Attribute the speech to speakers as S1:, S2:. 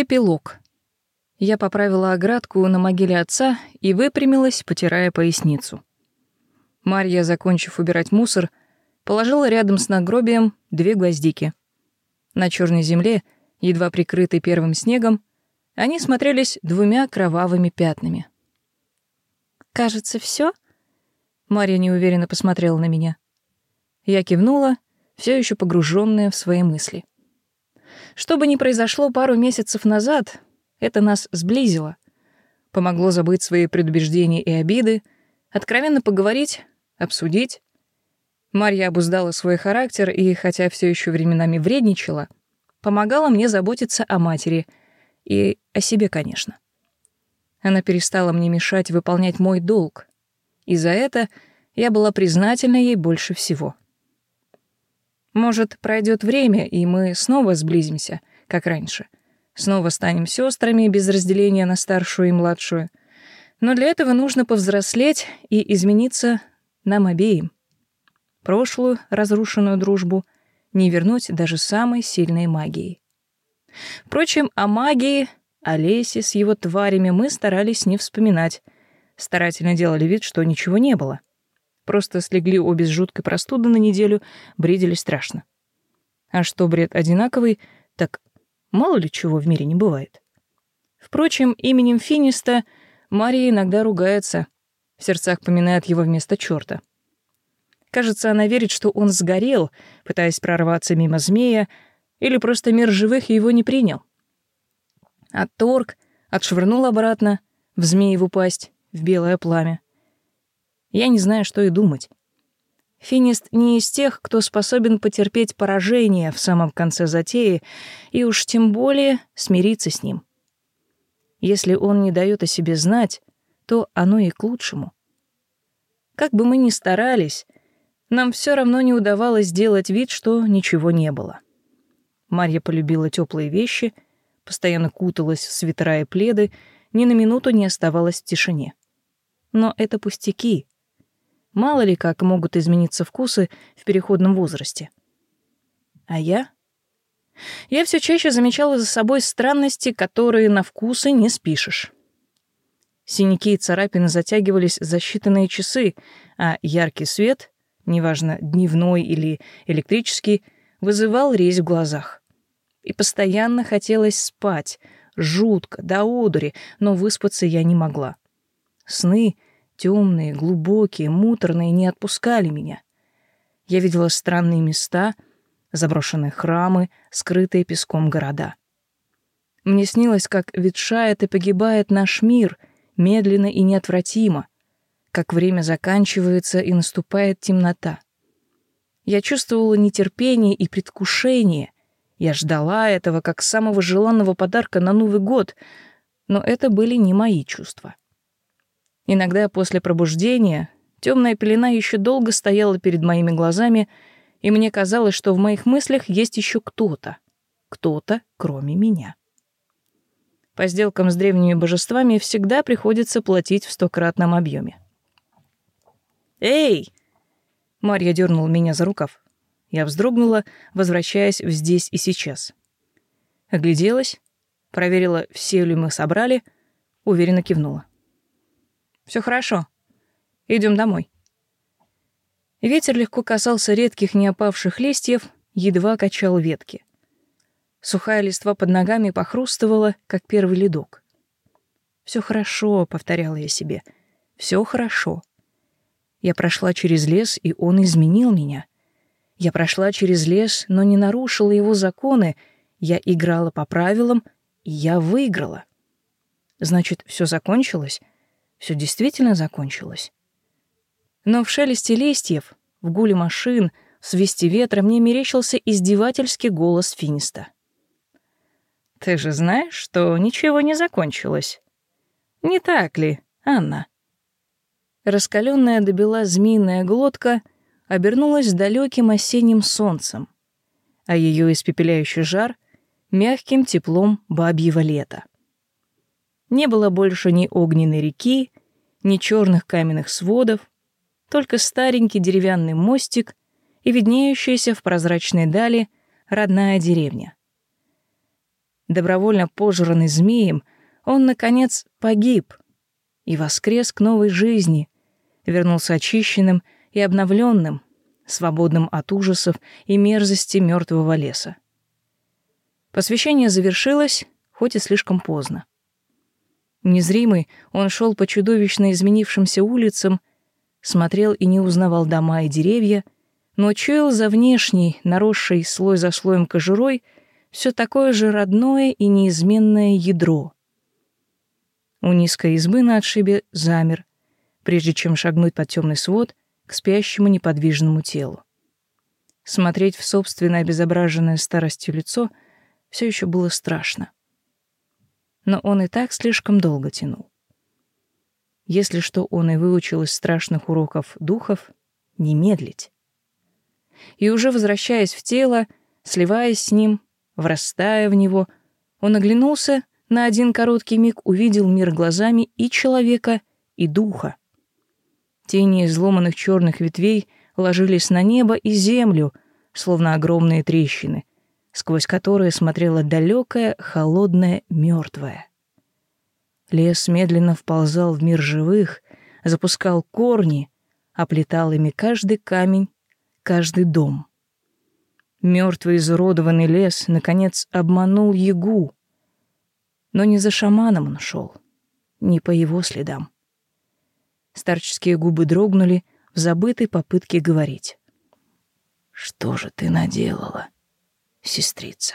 S1: Эпилог. Я поправила оградку на могиле отца и выпрямилась, потирая поясницу. Марья, закончив убирать мусор, положила рядом с надгробием две гвоздики. На черной земле, едва прикрытой первым снегом, они смотрелись двумя кровавыми пятнами.
S2: «Кажется, все?
S1: Марья неуверенно посмотрела на меня. Я кивнула, все еще погруженная в свои мысли. Что бы ни произошло пару месяцев назад, это нас сблизило. Помогло забыть свои предубеждения и обиды, откровенно поговорить, обсудить. Марья обуздала свой характер и, хотя все еще временами вредничала, помогала мне заботиться о матери и о себе, конечно. Она перестала мне мешать выполнять мой долг, и за это я была признательна ей больше всего. Может, пройдет время, и мы снова сблизимся, как раньше. Снова станем сестрами без разделения на старшую и младшую. Но для этого нужно повзрослеть и измениться нам обеим. Прошлую разрушенную дружбу не вернуть даже самой сильной магией. Впрочем, о магии, о лесе с его тварями мы старались не вспоминать. Старательно делали вид, что ничего не было. Просто слегли обе с жуткой простуды на неделю, бредили страшно. А что бред одинаковый, так мало ли чего в мире не бывает. Впрочем, именем Финиста Мария иногда ругается, в сердцах поминает его вместо черта. Кажется, она верит, что он сгорел, пытаясь прорваться мимо змея, или просто мир живых его не принял. Отторг, отшвырнул обратно, в змееву пасть, в белое пламя. Я не знаю, что и думать. Финист не из тех, кто способен потерпеть поражение в самом конце затеи, и уж тем более смириться с ним. Если он не дает о себе знать, то оно и к лучшему. Как бы мы ни старались, нам все равно не удавалось сделать вид, что ничего не было. Марья полюбила теплые вещи, постоянно куталась в свитера и пледы, ни на минуту не оставалась в тишине. Но это пустяки — Мало ли как могут измениться вкусы в переходном возрасте. А я? Я все чаще замечала за собой странности, которые на вкусы не спишешь. Синяки и царапины затягивались за считанные часы, а яркий свет, неважно, дневной или электрический, вызывал резь в глазах. И постоянно хотелось спать, жутко, до одури, но выспаться я не могла. Сны темные, глубокие, муторные, не отпускали меня. Я видела странные места, заброшенные храмы, скрытые песком города. Мне снилось, как ветшает и погибает наш мир, медленно и неотвратимо, как время заканчивается и наступает темнота. Я чувствовала нетерпение и предвкушение. Я ждала этого как самого желанного подарка на Новый год, но это были не мои чувства. Иногда после пробуждения темная пелена еще долго стояла перед моими глазами, и мне казалось, что в моих мыслях есть еще кто-то. Кто-то, кроме меня. По сделкам с древними божествами всегда приходится платить в стократном объеме. «Эй!» Марья дернула меня за рукав. Я вздрогнула, возвращаясь в здесь и сейчас. Огляделась, проверила, все ли мы собрали, уверенно кивнула. Все хорошо. Идем домой. Ветер легко касался редких неопавших листьев, едва качал ветки. Сухая листва под ногами похрустывала, как первый ледок. Все хорошо, повторяла я себе. Все хорошо. Я прошла через лес, и он изменил меня. Я прошла через лес, но не нарушила его законы. Я играла по правилам, и я выиграла. Значит, все закончилось? Все действительно закончилось. Но в шелесте листьев, в гуле машин, в свисте ветра мне мерещился издевательский голос Финиста. «Ты же знаешь, что ничего не закончилось. Не так ли, Анна?» Раскаленная добила змеиная глотка обернулась далеким осенним солнцем, а ее испепеляющий жар — мягким теплом бабьего лета. Не было больше ни огненной реки, ни черных каменных сводов, только старенький деревянный мостик и виднеющаяся в прозрачной дали родная деревня. добровольно пожранный змеем, он, наконец, погиб и воскрес к новой жизни, вернулся очищенным и обновленным, свободным от ужасов и мерзости мертвого леса. Посвящение завершилось, хоть и слишком поздно. Незримый, он шел по чудовищно изменившимся улицам, смотрел и не узнавал дома и деревья, но чуял за внешней, наросшей слой за слоем кожурой, все такое же родное и неизменное ядро. У низкой избы на отшибе замер, прежде чем шагнуть под темный свод к спящему неподвижному телу. Смотреть в собственное обезображенное старостью лицо все еще было страшно но он и так слишком долго тянул. Если что он и выучил из страшных уроков духов, не медлить. И уже возвращаясь в тело, сливаясь с ним, врастая в него, он оглянулся, на один короткий миг увидел мир глазами и человека, и духа. Тени изломанных черных ветвей ложились на небо и землю, словно огромные трещины, сквозь которые смотрела далекая, холодная, мертвая. Лес медленно вползал в мир живых, запускал корни, оплетал ими каждый камень, каждый дом. Мертвый изуродованный лес, наконец, обманул Ягу. Но не за шаманом он шел, не по его следам. Старческие губы дрогнули в забытой попытке говорить. «Что же ты наделала?» Сестрица.